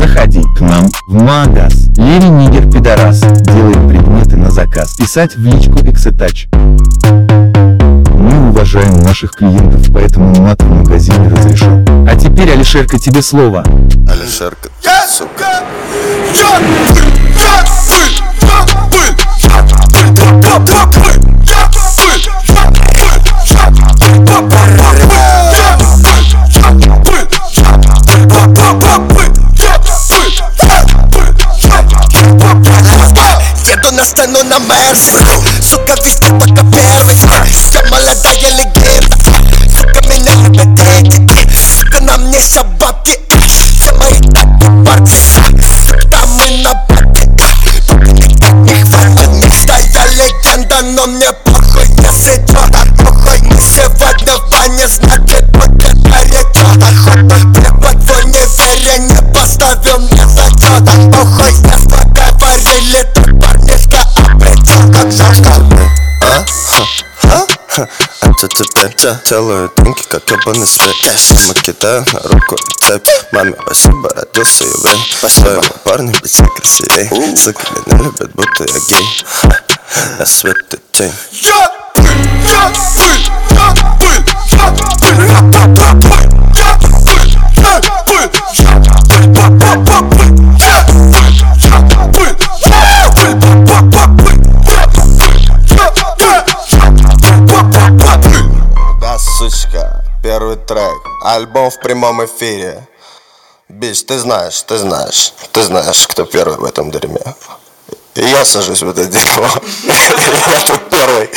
Заходи к нам в магаз. Леви Нигер Пидорас. Делаем предметы на заказ. Писать в личку Эксетач. Мы уважаем наших клиентов, поэтому мат в магазине разрешен. А теперь, Алишерка, тебе слово. Алишерка, сука. На сцену на Мерс Сука, виски только первый Я молодая легенда Сука, меня любят деньги Сука, на мне все бабки Все мои таки парки Сука, мы на бабке Только никак не хватит Мечта, я легенда, но мне похуй. Если чё, похуй. Мы сегодня в бане, значит Заштатный, а? Ха, ха, это теперь я делаю деньги, как ебаный свет Сама кидаю на руку рецепт. Маме спасибо, родился ювель Своему парню быть красивей Сука меня любят, будто я гей. На свет и тень Я, я, я! Сучка, первый трек. Альбом в прямом эфире. Бич, ты знаешь, ты знаешь. Ты знаешь, кто первый в этом дерьме. И я сажусь в это дерьмо. Я тут первый